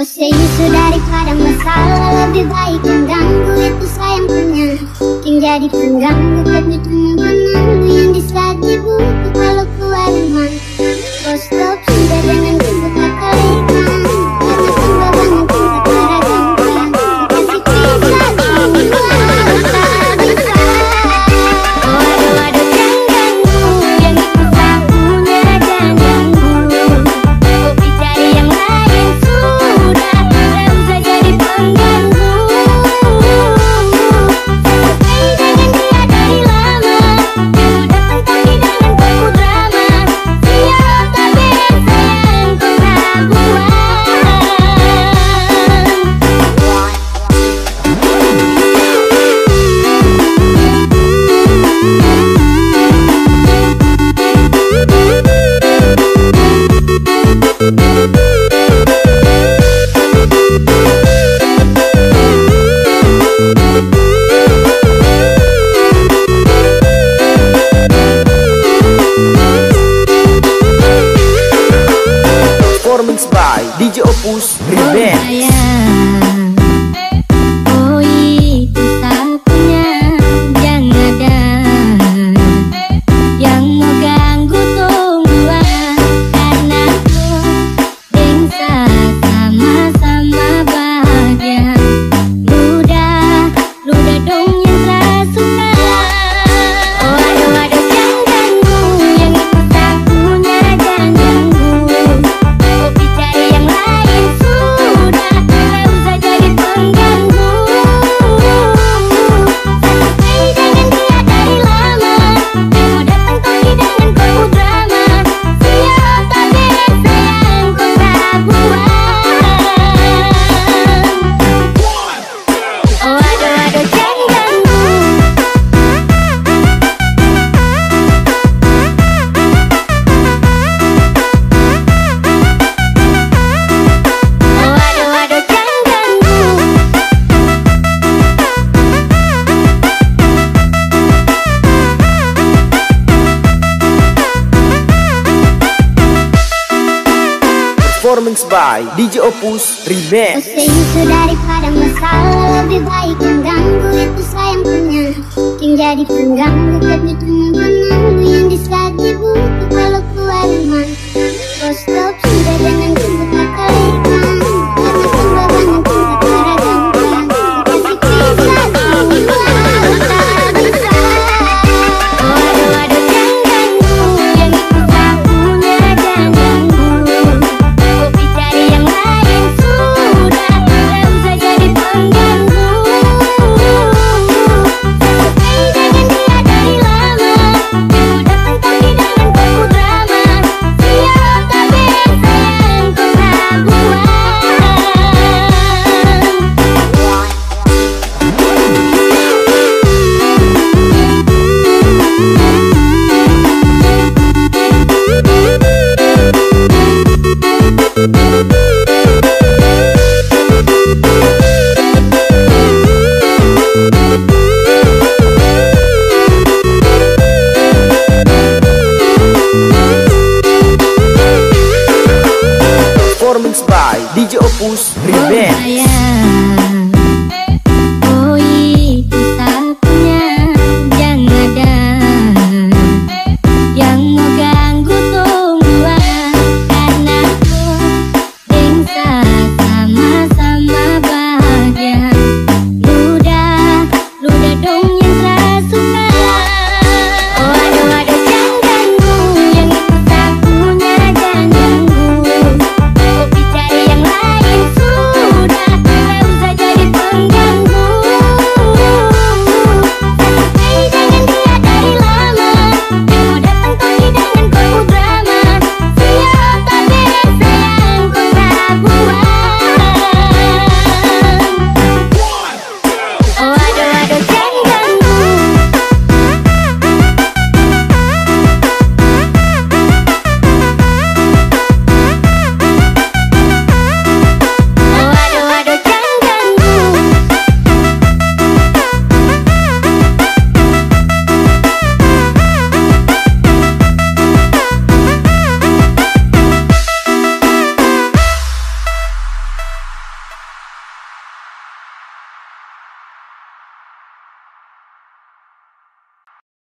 Usir e isu daripada masalah Lebih baik mengganggu itu sayang punya King jadi pengganggu Kejutun yang performance by DJ Opus Rebels. performance by DJ Opus Remix. Itu daripada masalah lebih baik yang ganggu itu saya yang punya. Yang jadi pengganggu tapi cuma penanggu yang disaat butuh kalau keluar rumah. Oh stop be a bitch.